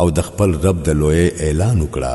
او د خپل رب د لوی اعلان وکړه